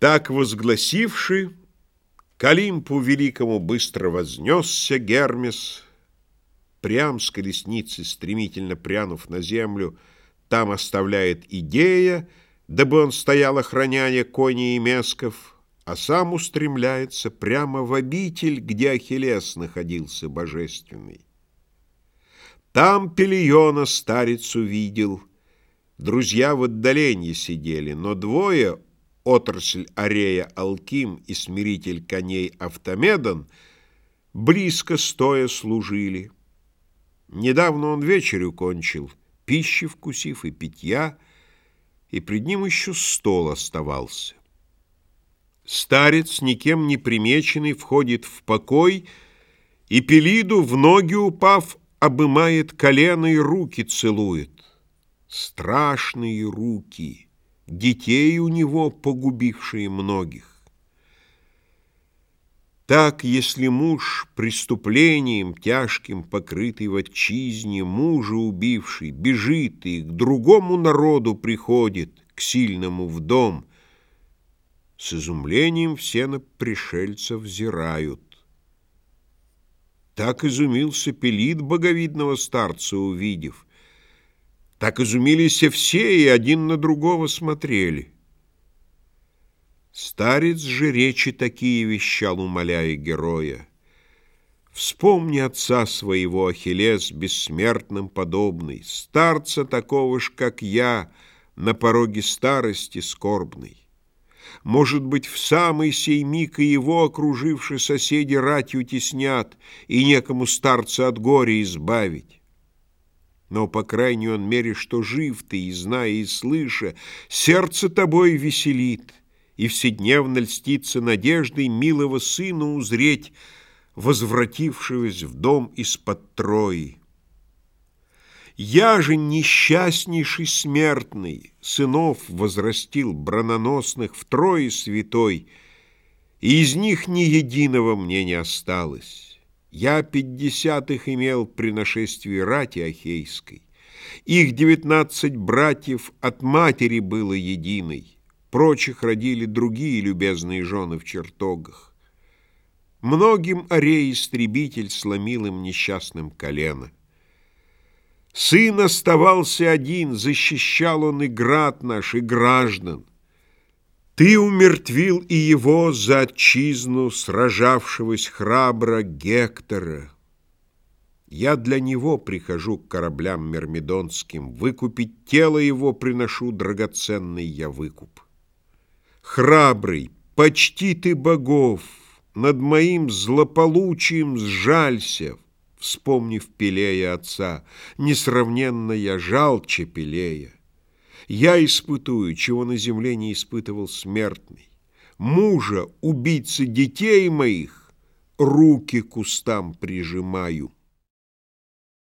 Так возгласивши, к Олимпу великому быстро вознесся Гермес, прям с колесницы, стремительно прянув на землю, там оставляет идея, дабы он стоял, охраняя кони и месков, а сам устремляется прямо в обитель, где Ахиллес находился божественный. Там Пелиона старец увидел, друзья в отдалении сидели, но двое — отрасль Арея Алким и смиритель коней Автомедон близко стоя служили. Недавно он вечерю кончил, пищи вкусив и питья, и пред ним еще стол оставался. Старец, никем не примеченный, входит в покой, и Пелиду, в ноги упав, обымает колено и руки целует. Страшные руки — детей у него, погубившие многих. Так, если муж преступлением тяжким, покрытый в отчизне, мужа убивший, бежит и к другому народу приходит, к сильному в дом, с изумлением все на пришельца взирают. Так изумился Пелит боговидного старца, увидев — так изумились все и один на другого смотрели. Старец же речи такие вещал, умоляя героя. Вспомни отца своего, Ахиллес, бессмертным подобный, Старца такого ж, как я, на пороге старости скорбной. Может быть, в самый сей миг и его окружившие соседи ратью теснят, И некому старца от горя избавить. Но, по крайней он мере, что жив ты, и зная, и слыша, сердце тобой веселит, и вседневно льстится надеждой милого сына узреть, возвратившегося в дом из-под Трои. Я же несчастнейший смертный, сынов возрастил брононосных втрое святой, и из них ни единого мне не осталось. Я пятьдесятых имел при нашествии рати Ахейской. Их девятнадцать братьев от матери было единой, прочих родили другие любезные жены в чертогах. Многим Арей-истребитель сломил им несчастным колено. Сын оставался один, защищал он и град наш, и граждан. Ты умертвил и его за отчизну, сражавшегося храбро Гектора. Я для него прихожу к кораблям мирмидонским, Выкупить тело его приношу драгоценный я выкуп. Храбрый, почти ты богов, Над моим злополучием сжалься, Вспомнив Пелея отца, Несравненно я жалче Пелея. Я испытую, чего на земле не испытывал смертный. Мужа, убийцы детей моих, руки кустам прижимаю.